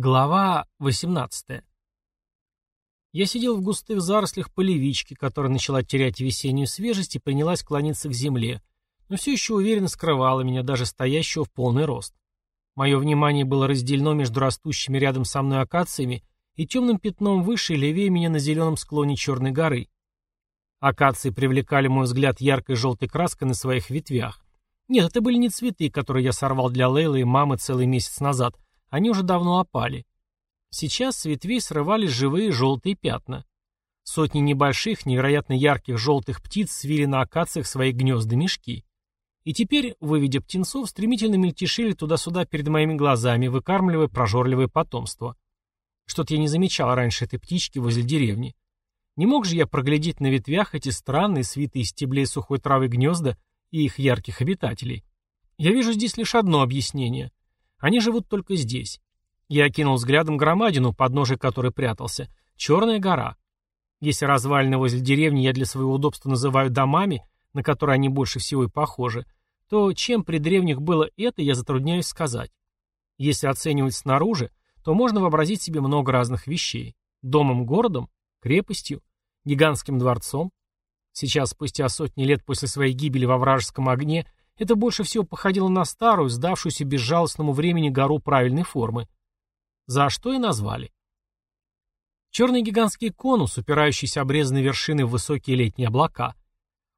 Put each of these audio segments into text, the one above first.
Глава 18. Я сидел в густых зарослях полевички, которая начала терять весеннюю свежесть и принялась клониться к земле, но все еще уверенно скрывала меня, даже стоящего в полный рост. Мое внимание было разделено между растущими рядом со мной акациями и темным пятном выше и левее меня на зеленом склоне Черной горы. Акации привлекали мой взгляд яркой желтой краской на своих ветвях. Нет, это были не цветы, которые я сорвал для Лейлы и мамы целый месяц назад — они уже давно опали. Сейчас с ветвей срывались живые желтые пятна. Сотни небольших, невероятно ярких желтых птиц свили на акациях свои гнезда-мешки. И теперь, выведя птенцов, стремительно мельтешили туда-сюда перед моими глазами, выкармливая прожорливое потомство. Что-то я не замечал раньше этой птички возле деревни. Не мог же я проглядеть на ветвях эти странные, свитые стеблей сухой травы гнезда и их ярких обитателей. Я вижу здесь лишь одно объяснение. Они живут только здесь. Я окинул взглядом громадину, подножие которой прятался. Черная гора. Если развалины возле деревни я для своего удобства называю домами, на которые они больше всего и похожи, то чем при древних было это, я затрудняюсь сказать. Если оценивать снаружи, то можно вообразить себе много разных вещей. Домом-городом, крепостью, гигантским дворцом. Сейчас, спустя сотни лет после своей гибели во вражеском огне, это больше всего походило на старую, сдавшуюся безжалостному времени гору правильной формы. За что и назвали. Черный гигантский конус, упирающийся обрезанной вершиной в высокие летние облака.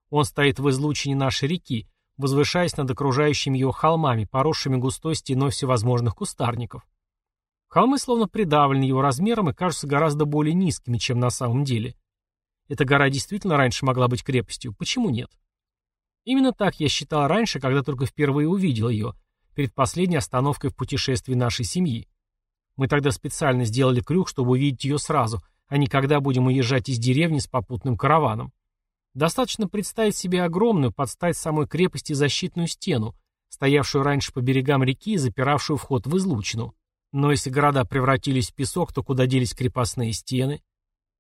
Он стоит в излучине нашей реки, возвышаясь над окружающими его холмами, поросшими густой стеной всевозможных кустарников. Холмы словно придавлены его размером и кажутся гораздо более низкими, чем на самом деле. Эта гора действительно раньше могла быть крепостью. Почему нет? Именно так я считал раньше, когда только впервые увидел ее, перед последней остановкой в путешествии нашей семьи. Мы тогда специально сделали крюк, чтобы увидеть ее сразу, а не когда будем уезжать из деревни с попутным караваном. Достаточно представить себе огромную, под стать самой крепости защитную стену, стоявшую раньше по берегам реки и запиравшую вход в излучину. Но если города превратились в песок, то куда делись крепостные стены?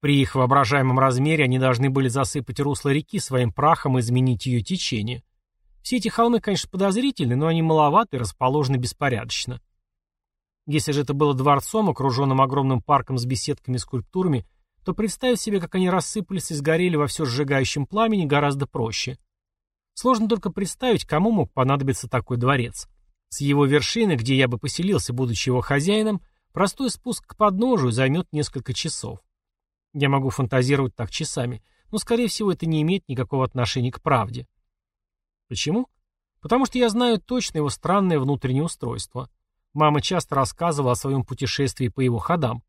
При их воображаемом размере они должны были засыпать русло реки своим прахом и изменить ее течение. Все эти холмы, конечно, подозрительны, но они маловаты и расположены беспорядочно. Если же это было дворцом, окруженным огромным парком с беседками и скульптурами, то представить себе, как они рассыпались и сгорели во все сжигающем пламени, гораздо проще. Сложно только представить, кому мог понадобиться такой дворец. С его вершины, где я бы поселился, будучи его хозяином, простой спуск к подножию займет несколько часов. Я могу фантазировать так часами, но, скорее всего, это не имеет никакого отношения к правде. Почему? Потому что я знаю точно его странное внутреннее устройство. Мама часто рассказывала о своем путешествии по его ходам.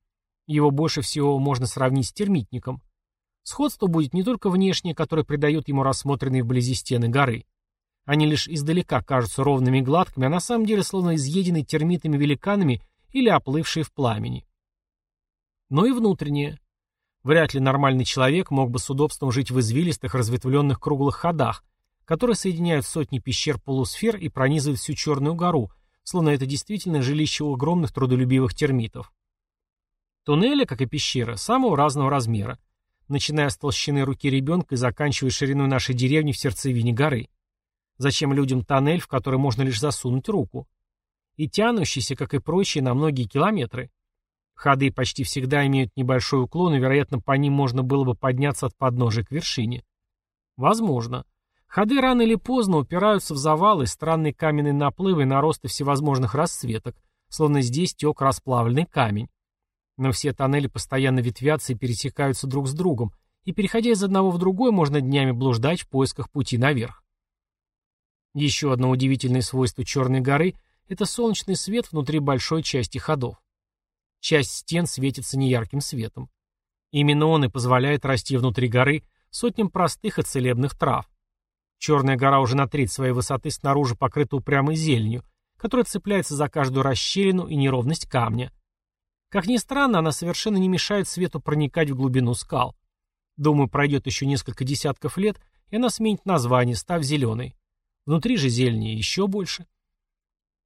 Его больше всего можно сравнить с термитником. Сходство будет не только внешнее, которое придает ему рассмотренные вблизи стены горы. Они лишь издалека кажутся ровными и гладкими, а на самом деле словно изъедены термитами-великанами или оплывшие в пламени. Но и внутреннее. Вряд ли нормальный человек мог бы с удобством жить в извилистых разветвленных круглых ходах, которые соединяют сотни пещер-полусфер и пронизывают всю Черную гору, словно это действительно жилище у огромных трудолюбивых термитов. Туннели, как и пещеры, самого разного размера, начиная с толщины руки ребенка и заканчивая шириной нашей деревни в сердцевине горы. Зачем людям тоннель, в который можно лишь засунуть руку? И тянущийся, как и прочие, на многие километры. Ходы почти всегда имеют небольшой уклон, и, вероятно, по ним можно было бы подняться от подножия к вершине. Возможно. Ходы рано или поздно упираются в завалы, странные каменные наплывы и наросты всевозможных расцветок, словно здесь тек расплавленный камень. Но все тоннели постоянно ветвятся и пересекаются друг с другом, и, переходя из одного в другой, можно днями блуждать в поисках пути наверх. Еще одно удивительное свойство Черной горы – это солнечный свет внутри большой части ходов. Часть стен светится неярким светом. Именно он и позволяет расти внутри горы сотням простых и целебных трав. Черная гора уже на треть своей высоты снаружи покрыта упрямой зеленью, которая цепляется за каждую расщелину и неровность камня. Как ни странно, она совершенно не мешает свету проникать в глубину скал. Думаю, пройдет еще несколько десятков лет, и она сменит название, став зеленой. Внутри же зелени еще больше.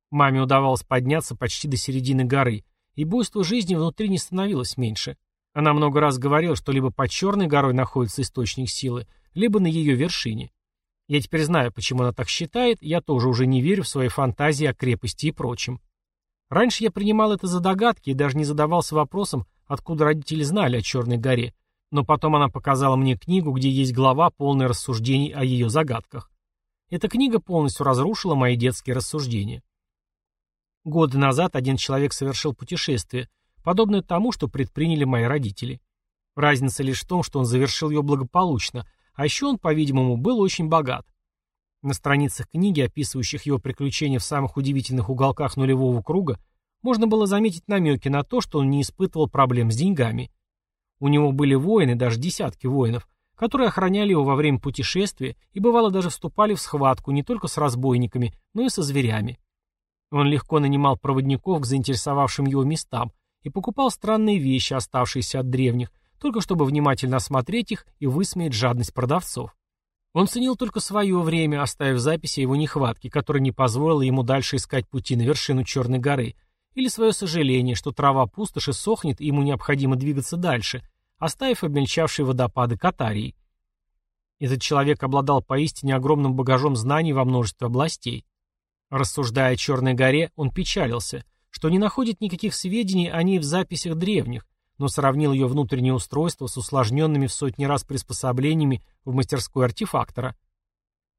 Маме удавалось подняться почти до середины горы, и буйство жизни внутри не становилось меньше. Она много раз говорила, что либо под черной горой находится источник силы, либо на ее вершине. Я теперь знаю, почему она так считает, я тоже уже не верю в свои фантазии о крепости и прочем. Раньше я принимал это за догадки и даже не задавался вопросом, откуда родители знали о Черной горе, но потом она показала мне книгу, где есть глава, полная рассуждений о ее загадках. Эта книга полностью разрушила мои детские рассуждения. Годы назад один человек совершил путешествие, подобное тому, что предприняли мои родители. Разница лишь в том, что он завершил ее благополучно, а еще он, по-видимому, был очень богат. На страницах книги, описывающих его приключения в самых удивительных уголках нулевого круга, можно было заметить намеки на то, что он не испытывал проблем с деньгами. У него были воины, даже десятки воинов, которые охраняли его во время путешествия и бывало даже вступали в схватку не только с разбойниками, но и со зверями. Он легко нанимал проводников к заинтересовавшим его местам и покупал странные вещи, оставшиеся от древних, только чтобы внимательно осмотреть их и высмеять жадность продавцов. Он ценил только свое время, оставив записи его нехватки, которая не позволила ему дальше искать пути на вершину Черной горы, или свое сожаление, что трава пустоши сохнет и ему необходимо двигаться дальше, оставив обмельчавшие водопады Катарии. Этот человек обладал поистине огромным багажом знаний во множестве областей. Рассуждая о Черной горе, он печалился, что не находит никаких сведений о ней в записях древних, но сравнил ее внутреннее устройство с усложненными в сотни раз приспособлениями в мастерской артефактора.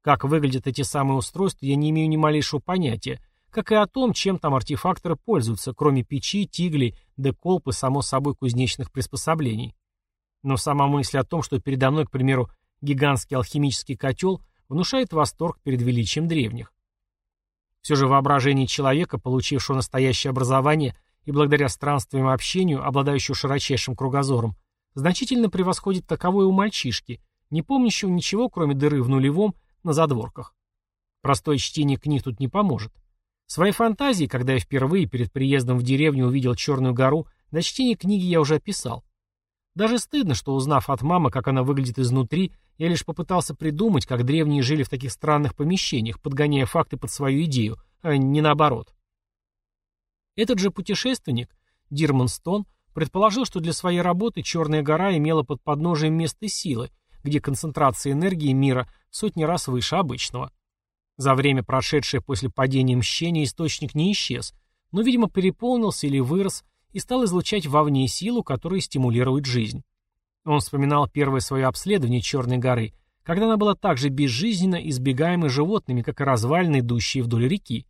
Как выглядят эти самые устройства, я не имею ни малейшего понятия, как и о том, чем там артефакторы пользуются, кроме печи, тиглей, деколп и, само собой, кузнечных приспособлений. Но сама мысль о том, что передо мной, к примеру, гигантский алхимический котел, внушает восторг перед величием древних. Все же воображение человека, получившего настоящее образование, и благодаря странствиям и общению, обладающего широчайшим кругозором, значительно превосходит таковое у мальчишки, не помнящего ничего, кроме дыры в нулевом на задворках. Простое чтение книг тут не поможет. Своей фантазии, когда я впервые перед приездом в деревню увидел Черную гору, до чтения книги я уже описал. Даже стыдно, что узнав от мамы, как она выглядит изнутри, я лишь попытался придумать, как древние жили в таких странных помещениях, подгоняя факты под свою идею, а не наоборот. Этот же путешественник, Дирман Стон, предположил, что для своей работы Черная гора имела под подножием место силы, где концентрация энергии мира в сотни раз выше обычного. За время, прошедшее после падения мщения, источник не исчез, но, видимо, переполнился или вырос и стал излучать вовне силу, которая стимулирует жизнь. Он вспоминал первое свое обследование Черной горы, когда она была так же безжизненно избегаемой животными, как и развалины, идущие вдоль реки.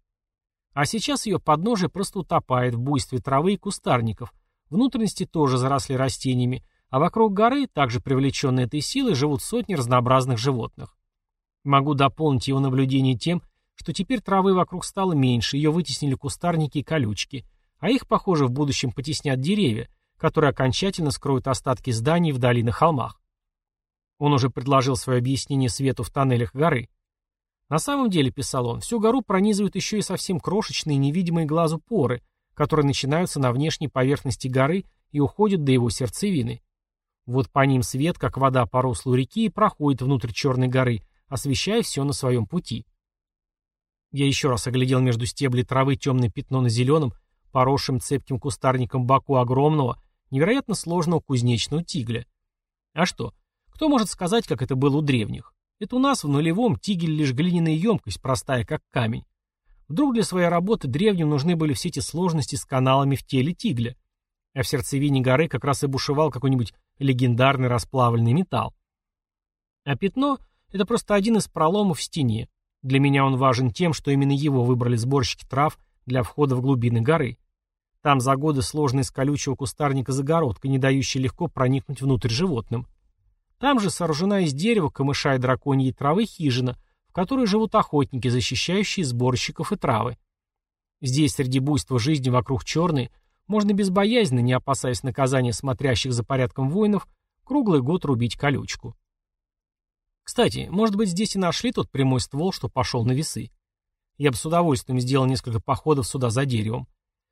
А сейчас ее подножие просто утопает в буйстве травы и кустарников. Внутренности тоже заросли растениями, а вокруг горы, также привлеченные этой силой, живут сотни разнообразных животных. Могу дополнить его наблюдение тем, что теперь травы вокруг стало меньше, ее вытеснили кустарники и колючки, а их, похоже, в будущем потеснят деревья, которые окончательно скроют остатки зданий вдали на холмах. Он уже предложил свое объяснение свету в тоннелях горы. На самом деле, писал он, всю гору пронизывают еще и совсем крошечные невидимые глазу поры, которые начинаются на внешней поверхности горы и уходят до его сердцевины. Вот по ним свет, как вода по руслу реки, и проходит внутрь Черной горы, освещая все на своем пути. Я еще раз оглядел между стеблей травы темное пятно на зеленом, поросшим цепким кустарником боку огромного, невероятно сложного кузнечного тигля. А что, кто может сказать, как это было у древних? Это у нас в нулевом тигель лишь глиняная емкость, простая как камень. Вдруг для своей работы древним нужны были все эти сложности с каналами в теле тигля. А в сердцевине горы как раз и бушевал какой-нибудь легендарный расплавленный металл. А пятно — это просто один из проломов в стене. Для меня он важен тем, что именно его выбрали сборщики трав для входа в глубины горы. Там за годы сложная из колючего кустарника загородка, не дающая легко проникнуть внутрь животным. Там же сооружена из дерева, камыша и драконьей травы хижина, в которой живут охотники, защищающие сборщиков и травы. Здесь, среди буйства жизни вокруг черной, можно безбоязненно, не опасаясь наказания смотрящих за порядком воинов, круглый год рубить колючку. Кстати, может быть, здесь и нашли тот прямой ствол, что пошел на весы. Я бы с удовольствием сделал несколько походов сюда за деревом.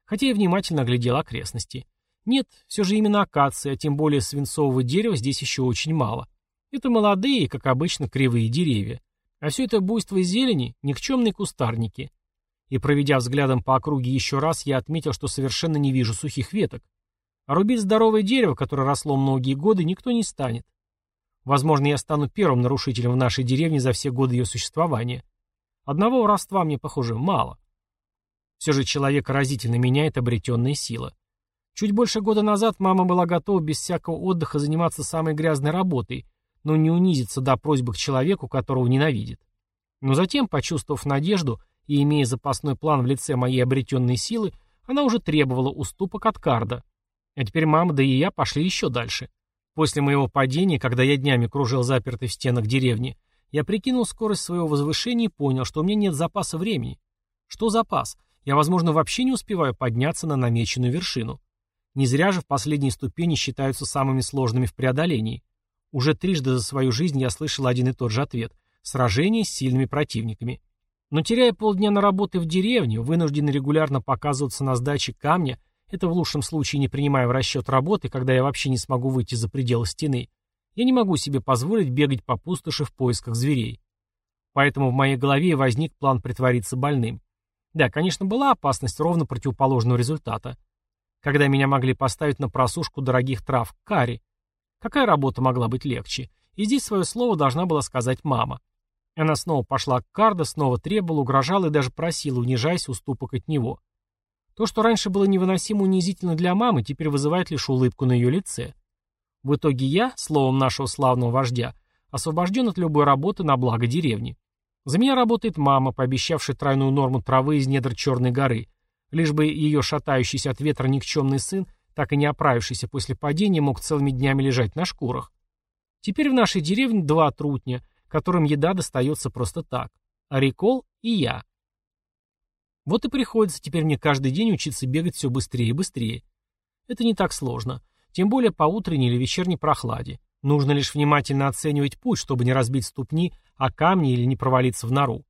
Хотя и внимательно оглядел окрестности. Нет, все же именно акации, а тем более свинцового дерева здесь еще очень мало. Это молодые, как обычно, кривые деревья. А все это буйство зелени – никчемные кустарники. И проведя взглядом по округе еще раз, я отметил, что совершенно не вижу сухих веток. А рубить здоровое дерево, которое росло многие годы, никто не станет. Возможно, я стану первым нарушителем в нашей деревне за все годы ее существования. Одного воровства мне, похоже, мало. Все же человек разительно меняет обретенная сила. Чуть больше года назад мама была готова без всякого отдыха заниматься самой грязной работой, но не унизиться до просьбы к человеку, которого ненавидит. Но затем, почувствовав надежду и имея запасной план в лице моей обретенной силы, она уже требовала уступок от Карда. А теперь мама, да и я пошли еще дальше. После моего падения, когда я днями кружил запертый в стенах деревни, я прикинул скорость своего возвышения и понял, что у меня нет запаса времени. Что запас? Я, возможно, вообще не успеваю подняться на намеченную вершину. Не зря же в последние ступени считаются самыми сложными в преодолении. Уже трижды за свою жизнь я слышал один и тот же ответ – сражение с сильными противниками. Но теряя полдня на работы в деревне, вынужден регулярно показываться на сдаче камня, это в лучшем случае не принимая в расчет работы, когда я вообще не смогу выйти за пределы стены, я не могу себе позволить бегать по пустоши в поисках зверей. Поэтому в моей голове возник план притвориться больным. Да, конечно, была опасность ровно противоположного результата – когда меня могли поставить на просушку дорогих трав карри. Какая работа могла быть легче? И здесь свое слово должна была сказать мама. Она снова пошла к Карда, снова требовала, угрожала и даже просила, унижаясь уступок от него. То, что раньше было невыносимо унизительно для мамы, теперь вызывает лишь улыбку на ее лице. В итоге я, словом нашего славного вождя, освобожден от любой работы на благо деревни. За меня работает мама, пообещавшая тройную норму травы из недр Черной горы, Лишь бы ее шатающийся от ветра никчемный сын, так и не оправившийся после падения, мог целыми днями лежать на шкурах. Теперь в нашей деревне два трутня, которым еда достается просто так. Арикол и я. Вот и приходится теперь мне каждый день учиться бегать все быстрее и быстрее. Это не так сложно, тем более по утренней или вечерней прохладе. Нужно лишь внимательно оценивать путь, чтобы не разбить ступни о камни или не провалиться в нору.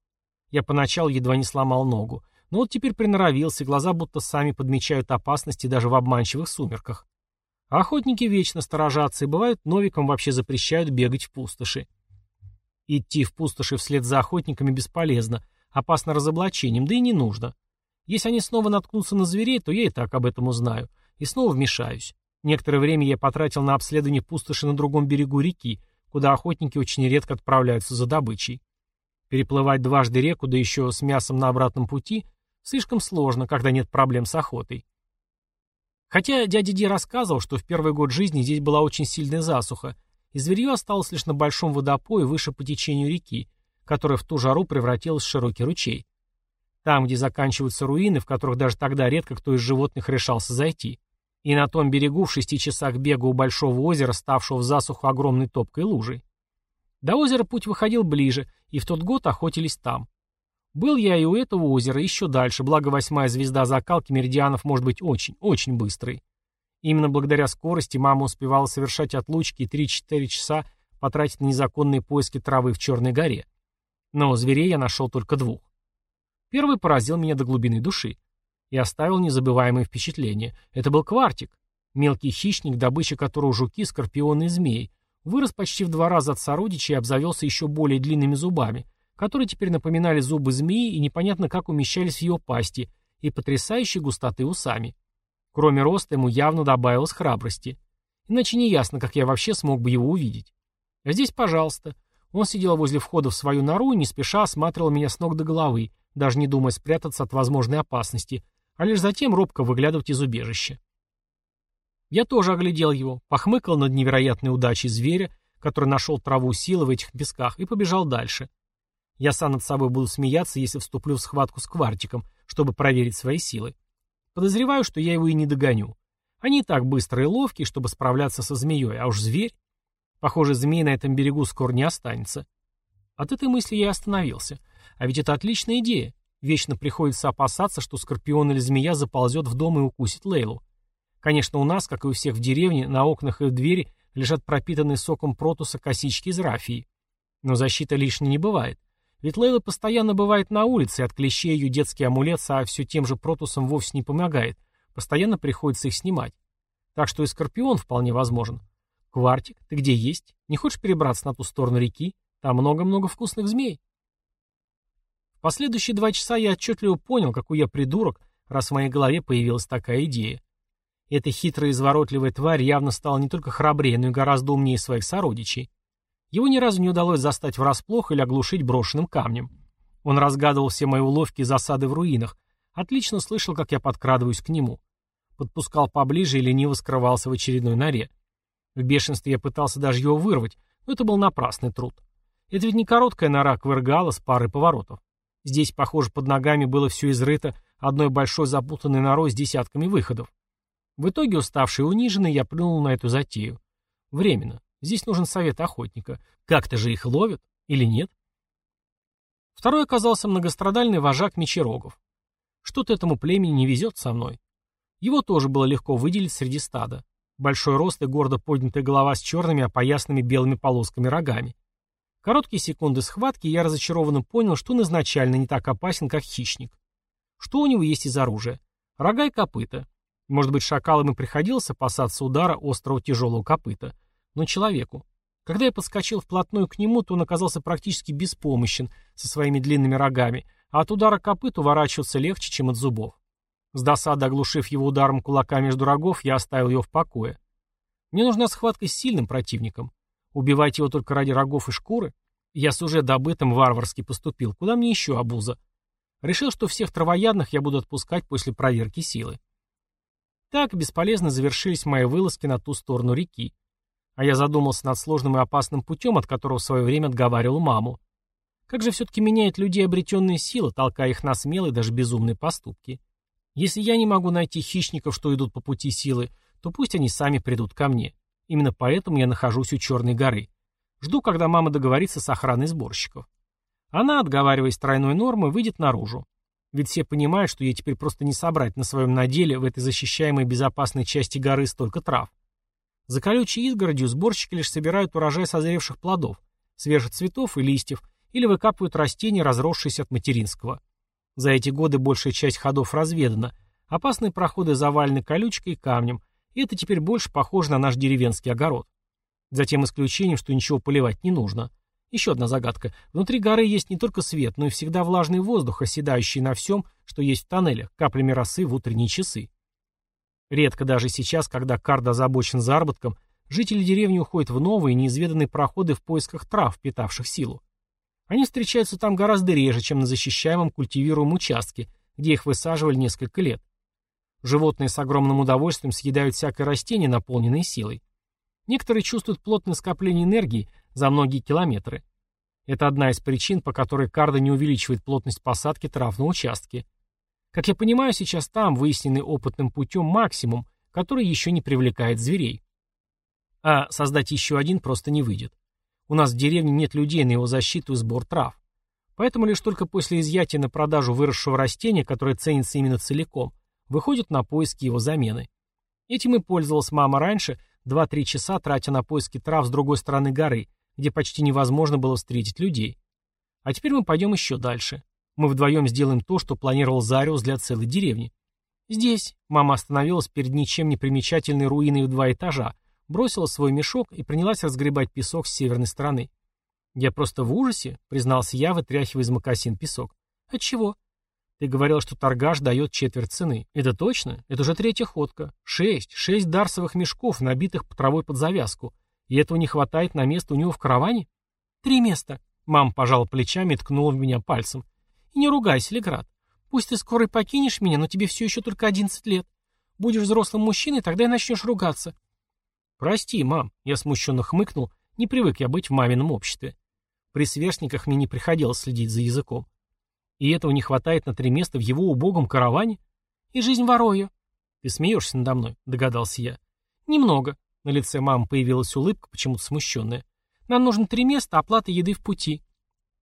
Я поначалу едва не сломал ногу, но вот теперь приноровился, глаза будто сами подмечают опасности даже в обманчивых сумерках. А охотники вечно сторожатся, и бывают новикам вообще запрещают бегать в пустоши. Идти в пустоши вслед за охотниками бесполезно, опасно разоблачением, да и не нужно. Если они снова наткнутся на зверей, то я и так об этом узнаю. И снова вмешаюсь. Некоторое время я потратил на обследование пустоши на другом берегу реки, куда охотники очень редко отправляются за добычей. Переплывать дважды реку, да еще с мясом на обратном пути, Слишком сложно, когда нет проблем с охотой. Хотя дядя Ди рассказывал, что в первый год жизни здесь была очень сильная засуха, и зверье осталось лишь на большом водопое выше по течению реки, которая в ту жару превратилась в широкий ручей. Там, где заканчиваются руины, в которых даже тогда редко кто из животных решался зайти. И на том берегу в шести часах бега у большого озера, ставшего в засуху огромной топкой лужей. До озера путь выходил ближе, и в тот год охотились там. Был я и у этого озера, еще дальше, благо восьмая звезда закалки меридианов может быть очень, очень быстрой. Именно благодаря скорости мама успевала совершать отлучки и 3-4 часа потратить на незаконные поиски травы в Черной горе. Но зверей я нашел только двух. Первый поразил меня до глубины души и оставил незабываемое впечатление. Это был квартик, мелкий хищник, добыча которого жуки, скорпионы и змеи, вырос почти в два раза от сородичей и обзавелся еще более длинными зубами, которые теперь напоминали зубы змеи и непонятно как умещались в ее пасти и потрясающей густоты усами. Кроме роста ему явно добавилось храбрости. Иначе не ясно, как я вообще смог бы его увидеть. А здесь, пожалуйста. Он сидел возле входа в свою нору и не спеша осматривал меня с ног до головы, даже не думая спрятаться от возможной опасности, а лишь затем робко выглядывать из убежища. Я тоже оглядел его, похмыкал над невероятной удачей зверя, который нашел траву силы в этих песках, и побежал дальше. Я сам над собой буду смеяться, если вступлю в схватку с Квартиком, чтобы проверить свои силы. Подозреваю, что я его и не догоню. Они так быстрые и ловкие, чтобы справляться со змеей, а уж зверь... Похоже, змей на этом берегу скоро не останется. От этой мысли я остановился. А ведь это отличная идея. Вечно приходится опасаться, что скорпион или змея заползет в дом и укусит Лейлу. Конечно, у нас, как и у всех в деревне, на окнах и в двери лежат пропитанные соком протуса косички из рафии. Но защита лишней не бывает. Ведь Лейла постоянно бывает на улице, от клещей ее детский амулет а все тем же протусом вовсе не помогает. Постоянно приходится их снимать. Так что и Скорпион вполне возможен. Квартик, ты где есть? Не хочешь перебраться на ту сторону реки? Там много-много вкусных змей. Последующие два часа я отчетливо понял, какой я придурок, раз в моей голове появилась такая идея. Эта хитрая и изворотливая тварь явно стала не только храбрее, но и гораздо умнее своих сородичей. Его ни разу не удалось застать врасплох или оглушить брошенным камнем. Он разгадывал все мои уловки и засады в руинах, отлично слышал, как я подкрадываюсь к нему. Подпускал поближе и лениво скрывался в очередной норе. В бешенстве я пытался даже его вырвать, но это был напрасный труд. Это ведь не короткая нора квергала с парой поворотов. Здесь, похоже, под ногами было все изрыто одной большой запутанной норой с десятками выходов. В итоге, уставший и униженный, я плюнул на эту затею. Временно. Здесь нужен совет охотника. Как-то же их ловят или нет? Второй оказался многострадальный вожак Мечерогов. Что-то этому племени не везет со мной. Его тоже было легко выделить среди стада. Большой рост и гордо поднятая голова с черными, опоясанными белыми полосками рогами. Короткие секунды схватки, я разочарованно понял, что он изначально не так опасен, как хищник. Что у него есть из оружия? Рога и копыта. Может быть, шакалам и приходилось опасаться удара острого тяжелого копыта. Но человеку. Когда я подскочил вплотную к нему, то он оказался практически беспомощен со своими длинными рогами, а от удара копыт уворачиваться легче, чем от зубов. С досады оглушив его ударом кулака между рогов, я оставил его в покое. Мне нужна схватка с сильным противником. Убивать его только ради рогов и шкуры? Я с уже добытым варварски поступил. Куда мне еще обуза? Решил, что всех травоядных я буду отпускать после проверки силы. Так бесполезно завершились мои вылазки на ту сторону реки. А я задумался над сложным и опасным путем, от которого в свое время отговаривал маму. Как же все-таки меняет людей обретенные силы, толкая их на смелые, даже безумные поступки. Если я не могу найти хищников, что идут по пути силы, то пусть они сами придут ко мне. Именно поэтому я нахожусь у Черной горы. Жду, когда мама договорится с охраной сборщиков. Она, отговариваясь тройной нормы, выйдет наружу. Ведь все понимают, что ей теперь просто не собрать на своем наделе в этой защищаемой безопасной части горы столько трав. За колючей изгородью сборщики лишь собирают урожай созревших плодов, свежих цветов и листьев, или выкапывают растения, разросшиеся от материнского. За эти годы большая часть ходов разведана, опасные проходы завалены колючкой и камнем, и это теперь больше похоже на наш деревенский огород. За тем исключением, что ничего поливать не нужно. Еще одна загадка. Внутри горы есть не только свет, но и всегда влажный воздух, оседающий на всем, что есть в тоннелях, каплями росы в утренние часы. Редко даже сейчас, когда Кард озабочен заработком, жители деревни уходят в новые, неизведанные проходы в поисках трав, питавших силу. Они встречаются там гораздо реже, чем на защищаемом культивируемом участке, где их высаживали несколько лет. Животные с огромным удовольствием съедают всякое растение, наполненное силой. Некоторые чувствуют плотное скопление энергии за многие километры. Это одна из причин, по которой Карда не увеличивает плотность посадки трав на участке. Как я понимаю, сейчас там выясненный опытным путем максимум, который еще не привлекает зверей. А создать еще один просто не выйдет. У нас в деревне нет людей на его защиту и сбор трав. Поэтому лишь только после изъятия на продажу выросшего растения, которое ценится именно целиком, выходят на поиски его замены. Этим и пользовалась мама раньше, 2-3 часа тратя на поиски трав с другой стороны горы, где почти невозможно было встретить людей. А теперь мы пойдем еще дальше. Мы вдвоем сделаем то, что планировал Зариус для целой деревни. Здесь мама остановилась перед ничем не примечательной руиной в два этажа, бросила свой мешок и принялась разгребать песок с северной стороны. «Я просто в ужасе», — признался я, вытряхивая из мокасин песок. «Отчего?» «Ты говорил, что торгаш дает четверть цены. Это точно? Это уже третья ходка. Шесть. Шесть дарсовых мешков, набитых травой под завязку. И этого не хватает на место у него в караване? Три места. Мама пожала плечами и ткнула в меня пальцем. И не ругайся, Леград. Пусть ты скоро и покинешь меня, но тебе все еще только одиннадцать лет. Будешь взрослым мужчиной, тогда и начнешь ругаться. Прости, мам. Я смущенно хмыкнул. Не привык я быть в мамином обществе. При сверстниках мне не приходилось следить за языком. И этого не хватает на три места в его убогом караване? И жизнь ворою. Ты смеешься надо мной, догадался я. Немного. На лице мамы появилась улыбка, почему-то смущенная. «Нам нужно три места, оплата еды в пути».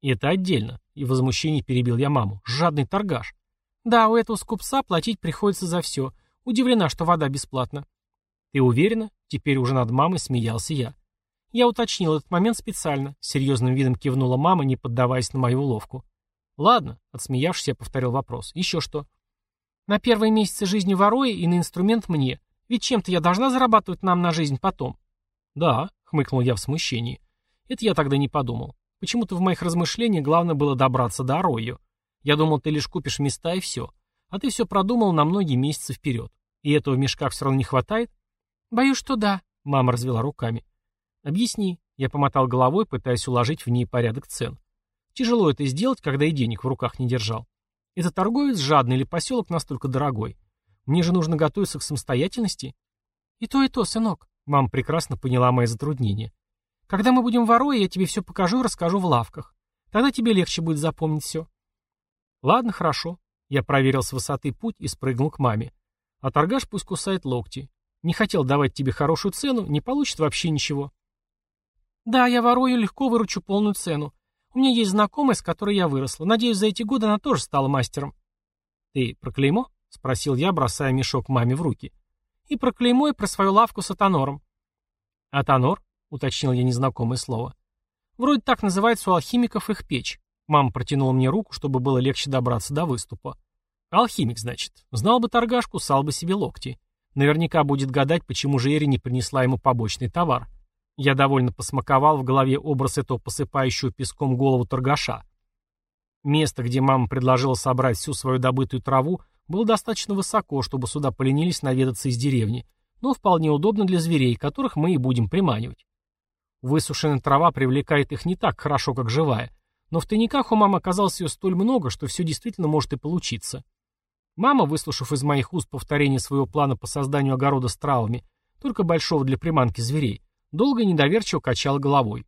«И это отдельно». И в возмущении перебил я маму. «Жадный торгаш». «Да, у этого скупца платить приходится за все. Удивлена, что вода бесплатна». «Ты уверена?» Теперь уже над мамой смеялся я. Я уточнил этот момент специально. Серьезным видом кивнула мама, не поддаваясь на мою уловку. «Ладно», — отсмеявшись, я повторил вопрос. «Еще что?» «На первые месяцы жизни вороя и на инструмент мне. Ведь чем-то я должна зарабатывать нам на жизнь потом. Да, хмыкнул я в смущении. Это я тогда не подумал. Почему-то в моих размышлениях главное было добраться до Арою. Я думал, ты лишь купишь места и все. А ты все продумал на многие месяцы вперед. И этого в мешках все равно не хватает? Боюсь, что да. Мама развела руками. Объясни. Я помотал головой, пытаясь уложить в ней порядок цен. Тяжело это сделать, когда и денег в руках не держал. Это торговец жадный или поселок настолько дорогой? Мне же нужно готовиться к самостоятельности. И то, и то, сынок. Мама прекрасно поняла мои затруднения. Когда мы будем в я тебе все покажу и расскажу в лавках. Тогда тебе легче будет запомнить все. Ладно, хорошо. Я проверил с высоты путь и спрыгнул к маме. А торгаш пусть кусает локти. Не хотел давать тебе хорошую цену, не получит вообще ничего. Да, я ворую, легко выручу полную цену. У меня есть знакомая, с которой я выросла. Надеюсь, за эти годы она тоже стала мастером. Ты про клеймо? Спросил я, бросая мешок маме в руки. И про клеймо, и про свою лавку с атонором. Атонор? Уточнил я незнакомое слово. Вроде так называется у алхимиков их печь. Мама протянула мне руку, чтобы было легче добраться до выступа. Алхимик, значит. Знал бы торгашку, сал бы себе локти. Наверняка будет гадать, почему же Эри не принесла ему побочный товар. Я довольно посмаковал в голове образ этого посыпающего песком голову торгаша. Место, где мама предложила собрать всю свою добытую траву, было достаточно высоко, чтобы сюда поленились наведаться из деревни, но вполне удобно для зверей, которых мы и будем приманивать. Высушенная трава привлекает их не так хорошо, как живая, но в тайниках у мамы оказалось ее столь много, что все действительно может и получиться. Мама, выслушав из моих уст повторение своего плана по созданию огорода с травами, только большого для приманки зверей, долго недоверчиво качала головой.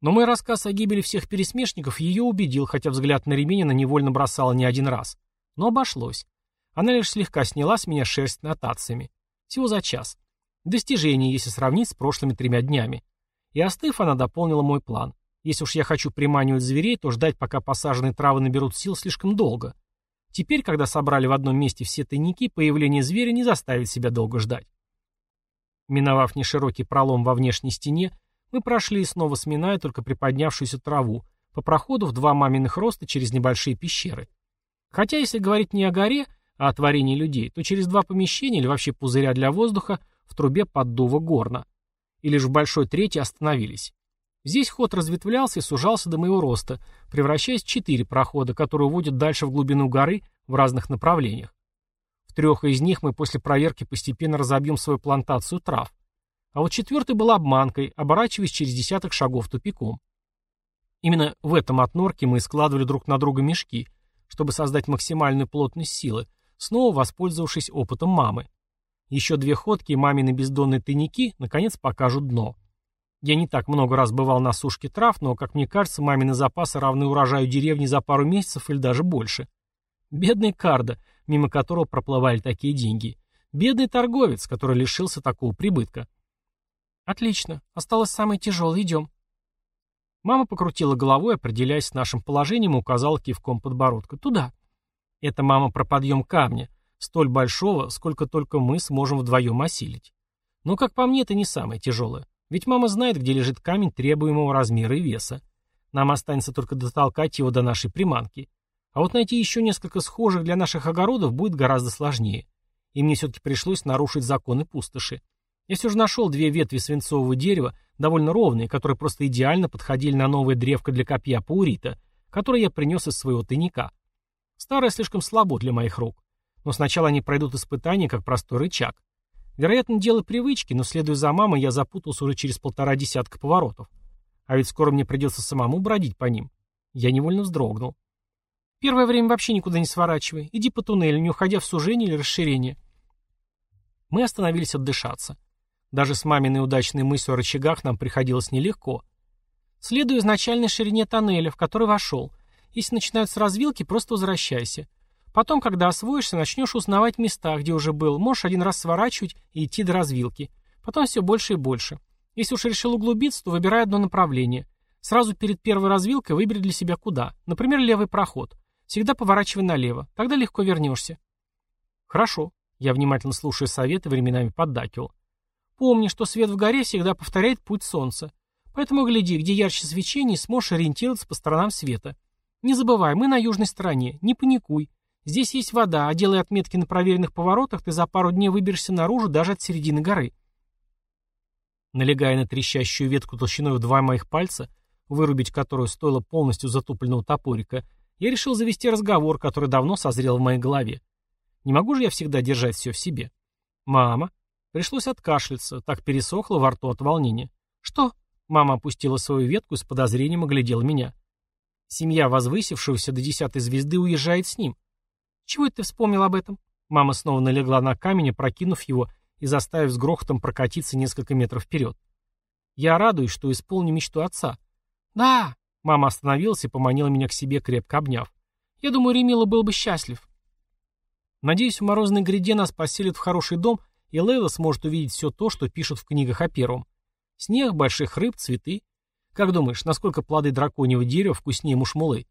Но мой рассказ о гибели всех пересмешников ее убедил, хотя взгляд на ремень она невольно бросала не один раз. Но обошлось. Она лишь слегка сняла с меня шерсть нотациями. Всего за час. Достижение, если сравнить с прошлыми тремя днями. И остыв, она дополнила мой план. Если уж я хочу приманивать зверей, то ждать, пока посаженные травы наберут сил, слишком долго. Теперь, когда собрали в одном месте все тайники, появление зверя не заставит себя долго ждать. Миновав неширокий пролом во внешней стене, мы прошли, снова сминая только приподнявшуюся траву, по проходу в два маминых роста через небольшие пещеры. Хотя, если говорить не о горе, а о творении людей, то через два помещения или вообще пузыря для воздуха в трубе поддува горна. И лишь в большой трети остановились. Здесь ход разветвлялся и сужался до моего роста, превращаясь в четыре прохода, которые уводят дальше в глубину горы в разных направлениях. Трех из них мы после проверки постепенно разобьем свою плантацию трав. А вот четвертый был обманкой, оборачиваясь через десяток шагов тупиком. Именно в этом отнорке мы складывали друг на друга мешки, чтобы создать максимальную плотность силы, снова воспользовавшись опытом мамы. Еще две ходки и мамины бездонные тайники наконец покажут дно. Я не так много раз бывал на сушке трав, но, как мне кажется, мамины запасы равны урожаю деревни за пару месяцев или даже больше. Бедный Карда, мимо которого проплывали такие деньги. Бедный торговец, который лишился такого прибытка. Отлично. Осталось самое тяжелое. Идем. Мама покрутила головой, определяясь с нашим положением, и указала кивком подбородка. Туда. Это мама про подъем камня. Столь большого, сколько только мы сможем вдвоем осилить. Но, как по мне, это не самое тяжелое. Ведь мама знает, где лежит камень требуемого размера и веса. Нам останется только дотолкать его до нашей приманки. А вот найти еще несколько схожих для наших огородов будет гораздо сложнее. И мне все-таки пришлось нарушить законы пустоши. Я все же нашел две ветви свинцового дерева, довольно ровные, которые просто идеально подходили на новое древко для копья паурита, которое я принес из своего тайника. Старое слишком слабо для моих рук. Но сначала они пройдут испытание, как простой рычаг. Вероятно, дело привычки, но, следуя за мамой, я запутался уже через полтора десятка поворотов. А ведь скоро мне придется самому бродить по ним. Я невольно вздрогнул. Первое время вообще никуда не сворачивай. Иди по туннелю, не уходя в сужение или расширение. Мы остановились отдышаться. Даже с маминой удачной мыслью о рычагах нам приходилось нелегко. Следуй изначальной ширине тоннеля, в который вошел. Если начинаются развилки, просто возвращайся. Потом, когда освоишься, начнешь узнавать места, где уже был. Можешь один раз сворачивать и идти до развилки. Потом все больше и больше. Если уж решил углубиться, то выбирай одно направление. Сразу перед первой развилкой выбери для себя куда. Например, левый проход. Всегда поворачивай налево. Тогда легко вернешься. Хорошо. Я внимательно слушая советы, временами поддакивал. Помни, что свет в горе всегда повторяет путь солнца. Поэтому гляди, где ярче свечение, сможешь ориентироваться по сторонам света. Не забывай, мы на южной стороне. Не паникуй. Здесь есть вода, а делая отметки на проверенных поворотах, ты за пару дней выберешься наружу даже от середины горы. Налегая на трещащую ветку толщиной в два моих пальца, вырубить которую стоило полностью затупленного топорика, я решил завести разговор, который давно созрел в моей голове. Не могу же я всегда держать все в себе. «Мама». Пришлось откашляться, так пересохло во рту от волнения. «Что?» Мама опустила свою ветку и с подозрением оглядела меня. Семья возвысившегося до десятой звезды уезжает с ним. Чего это ты вспомнил об этом? Мама снова налегла на камень, прокинув его и заставив с грохотом прокатиться несколько метров вперед. Я радуюсь, что исполню мечту отца. Да, мама остановилась и поманила меня к себе, крепко обняв. Я думаю, Ремила был бы счастлив. Надеюсь, в морозной гряде нас поселят в хороший дом, и Лейла сможет увидеть все то, что пишут в книгах о первом. Снег, больших рыб, цветы. Как думаешь, насколько плоды драконьего дерева вкуснее мушмулы?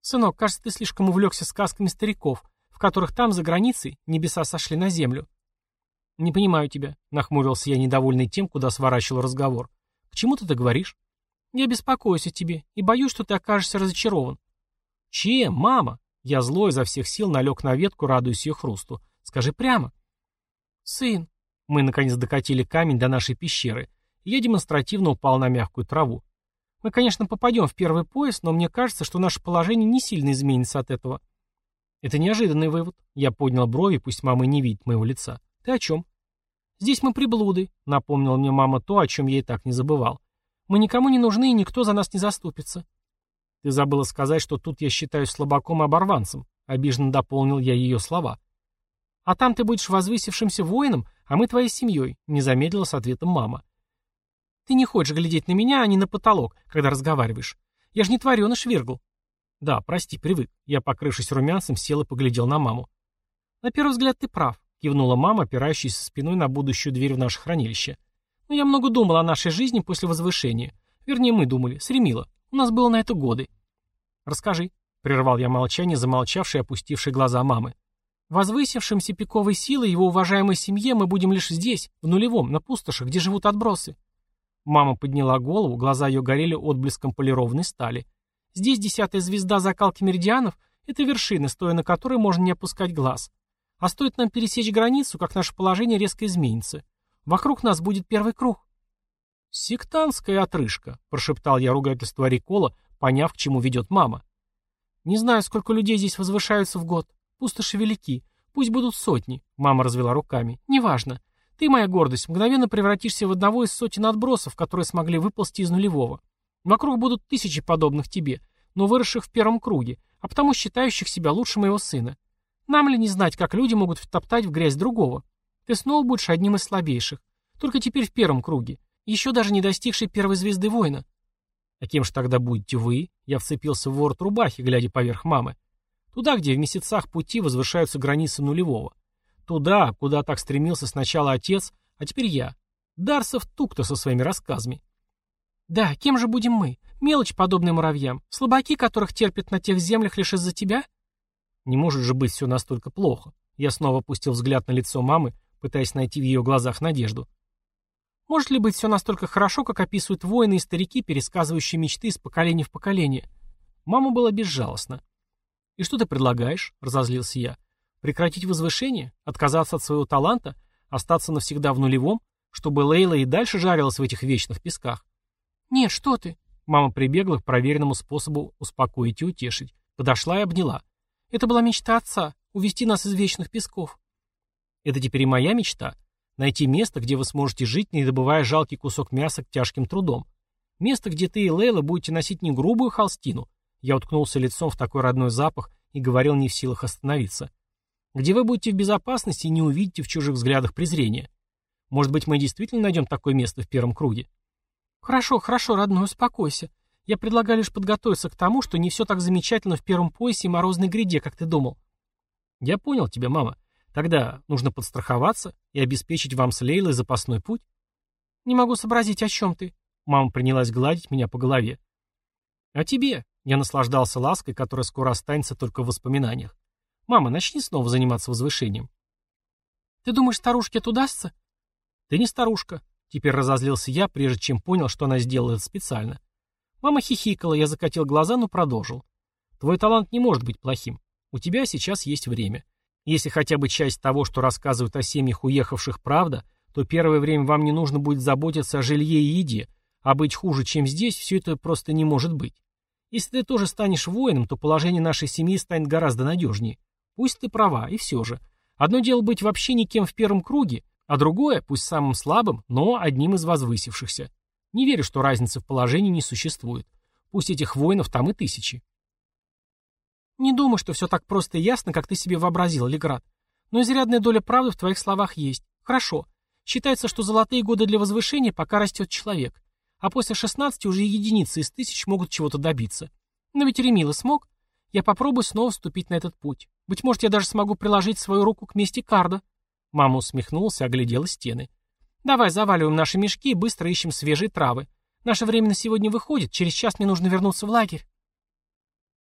Сынок, кажется, ты слишком увлекся сказками стариков, в которых там, за границей, небеса сошли на землю. Не понимаю тебя, нахмурился я, недовольный тем, куда сворачивал разговор. К чему ты это говоришь? Я беспокоюсь о тебе и боюсь, что ты окажешься разочарован. Чем, мама? Я злой изо всех сил налег на ветку, радуясь ее хрусту. Скажи прямо. Сын. Мы, наконец, докатили камень до нашей пещеры, я демонстративно упал на мягкую траву. Мы, конечно, попадем в первый пояс, но мне кажется, что наше положение не сильно изменится от этого. Это неожиданный вывод. Я поднял брови, пусть мама не видит моего лица. Ты о чем? Здесь мы приблуды, напомнила мне мама то, о чем я и так не забывал. Мы никому не нужны, и никто за нас не заступится. Ты забыла сказать, что тут я считаюсь слабаком и оборванцем. Обиженно дополнил я ее слова. А там ты будешь возвысившимся воином, а мы твоей семьей, не замедлила с ответом мама. Ты не хочешь глядеть на меня, а не на потолок, когда разговариваешь. Я же не твареныш Виргл. Да, прости, привык. Я, покрывшись румянцем, сел и поглядел на маму. На первый взгляд ты прав, кивнула мама, опирающаяся спиной на будущую дверь в наше хранилище. Но я много думал о нашей жизни после возвышения. Вернее, мы думали, с Ремила. У нас было на это годы. Расскажи, прервал я молчание, замолчавшей и опустившей глаза мамы. Возвысившимся пиковой силой его уважаемой семье мы будем лишь здесь, в нулевом, на пустошах, где живут отбросы. Мама подняла голову, глаза ее горели отблеском полированной стали. Здесь десятая звезда закалки меридианов — это вершина, стоя на которой можно не опускать глаз. А стоит нам пересечь границу, как наше положение резко изменится. Вокруг нас будет первый круг. «Сектантская отрыжка», — прошептал я ругательство Рикола, поняв, к чему ведет мама. «Не знаю, сколько людей здесь возвышаются в год. Пустоши велики. Пусть будут сотни», — мама развела руками. «Неважно. Ты, моя гордость, мгновенно превратишься в одного из сотен отбросов, которые смогли выползти из нулевого. Вокруг будут тысячи подобных тебе, но выросших в первом круге, а потому считающих себя лучше моего сына. Нам ли не знать, как люди могут втоптать в грязь другого? Ты снова будешь одним из слабейших. Только теперь в первом круге. Еще даже не достигший первой звезды воина. А кем же тогда будете вы? Я вцепился в ворот рубахи, глядя поверх мамы. Туда, где в месяцах пути возвышаются границы нулевого. Туда, куда так стремился сначала отец, а теперь я. Дарсов Тукта со своими рассказами. Да, кем же будем мы? Мелочь, подобная муравьям. Слабаки, которых терпят на тех землях лишь из-за тебя? Не может же быть все настолько плохо. Я снова опустил взгляд на лицо мамы, пытаясь найти в ее глазах надежду. Может ли быть все настолько хорошо, как описывают воины и старики, пересказывающие мечты из поколения в поколение? Мама была безжалостна. «И что ты предлагаешь?» — разозлился я. Прекратить возвышение? Отказаться от своего таланта? Остаться навсегда в нулевом? Чтобы Лейла и дальше жарилась в этих вечных песках? Нет, что ты? Мама прибегла к проверенному способу успокоить и утешить. Подошла и обняла. Это была мечта отца — увести нас из вечных песков. Это теперь и моя мечта — найти место, где вы сможете жить, не добывая жалкий кусок мяса к тяжким трудом. Место, где ты и Лейла будете носить не грубую холстину. Я уткнулся лицом в такой родной запах и говорил не в силах остановиться где вы будете в безопасности и не увидите в чужих взглядах презрения. Может быть, мы действительно найдем такое место в первом круге? Хорошо, хорошо, родной, успокойся. Я предлагаю лишь подготовиться к тому, что не все так замечательно в первом поясе и морозной гряде, как ты думал. Я понял тебя, мама. Тогда нужно подстраховаться и обеспечить вам с Лейлой запасной путь. Не могу сообразить, о чем ты. Мама принялась гладить меня по голове. А тебе? Я наслаждался лаской, которая скоро останется только в воспоминаниях. Мама, начни снова заниматься возвышением. Ты думаешь, старушке это удастся? Ты не старушка. Теперь разозлился я, прежде чем понял, что она сделала это специально. Мама хихикала, я закатил глаза, но продолжил. Твой талант не может быть плохим. У тебя сейчас есть время. Если хотя бы часть того, что рассказывают о семьях уехавших, правда, то первое время вам не нужно будет заботиться о жилье и еде, а быть хуже, чем здесь, все это просто не может быть. Если ты тоже станешь воином, то положение нашей семьи станет гораздо надежнее. Пусть ты права, и все же. Одно дело быть вообще никем в первом круге, а другое, пусть самым слабым, но одним из возвысившихся. Не верю, что разницы в положении не существует. Пусть этих воинов там и тысячи. Не думаю, что все так просто и ясно, как ты себе вообразил, Леград. Но изрядная доля правды в твоих словах есть. Хорошо. Считается, что золотые годы для возвышения пока растет человек. А после 16 уже единицы из тысяч могут чего-то добиться. Но ведь Ремила смог. Я попробую снова вступить на этот путь. Быть может, я даже смогу приложить свою руку к мести Карда. Мама усмехнулась оглядела стены. Давай заваливаем наши мешки и быстро ищем свежие травы. Наше время на сегодня выходит, через час мне нужно вернуться в лагерь.